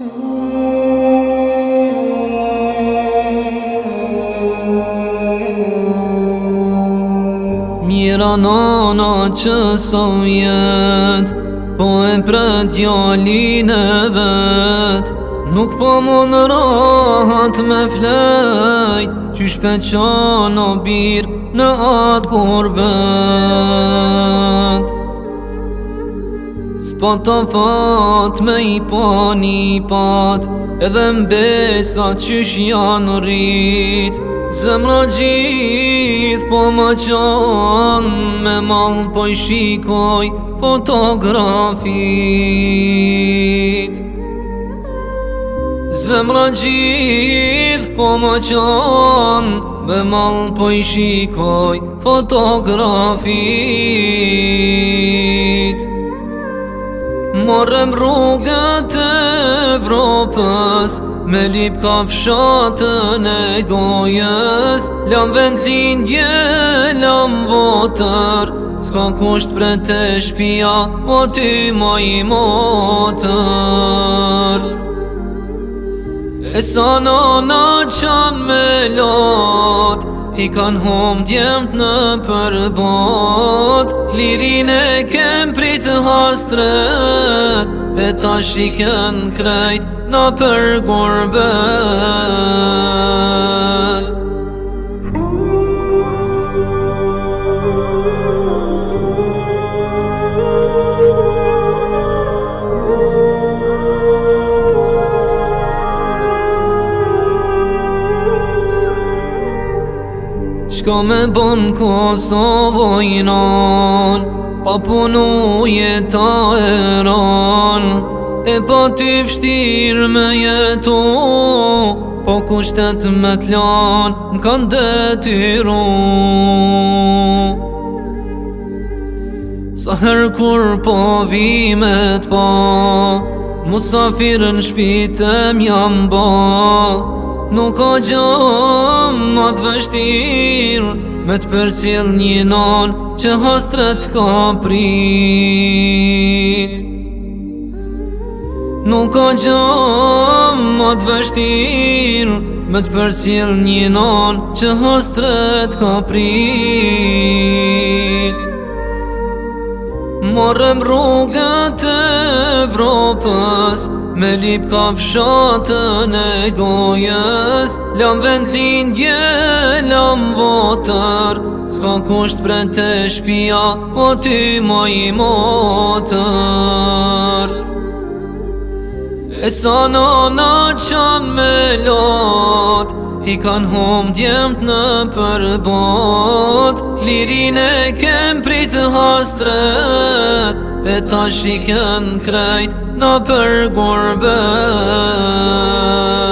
Mira nana që sa vjet Po e mpre djallin e vet Nuk po më në rahat me flejt Qysh pe në birë në atë kurbet S'po të fat me i po pat Edhe mbesa qysh janë rrit Zemra gjith po më qan Me mal po i shikoj fotografit Zemra gjith po më qan Me mal po i shikoj fotografit Morëm rrugët e Evropës Me lip ka fshatën e gojës Lam vend lindje, lam votër Ska kusht për të shpia, o ty ma i motër E sa nana qanë me lot I kanë hom djemët në përbot Lirin e kem prit hastret E ta shikën krejt në përgurbet qka me bën Kosovo i nan Pa punu jeta e ran E pa ty fështir me jetu Po kushtet me t'lan Në kanë detyru Sa her kur po vimet pa po, Musafirën shpitem jam ba ba Nuk o gjom më të vështir Me të përcil një non Që hostrët ka prit Nuk o gjom më të vështir Me të përcil një non Që hostrët ka prit Morëm rrugët e Evropës Me lip ka fshatën e gojës Lam vend lindje, lam votër Ska kusht pre të shpia O po ty ma i motër E sa nana qan me latë I kanë hum djemët në përbot Lirin e kem pritë hastret E ta shiken krejt në përgurbet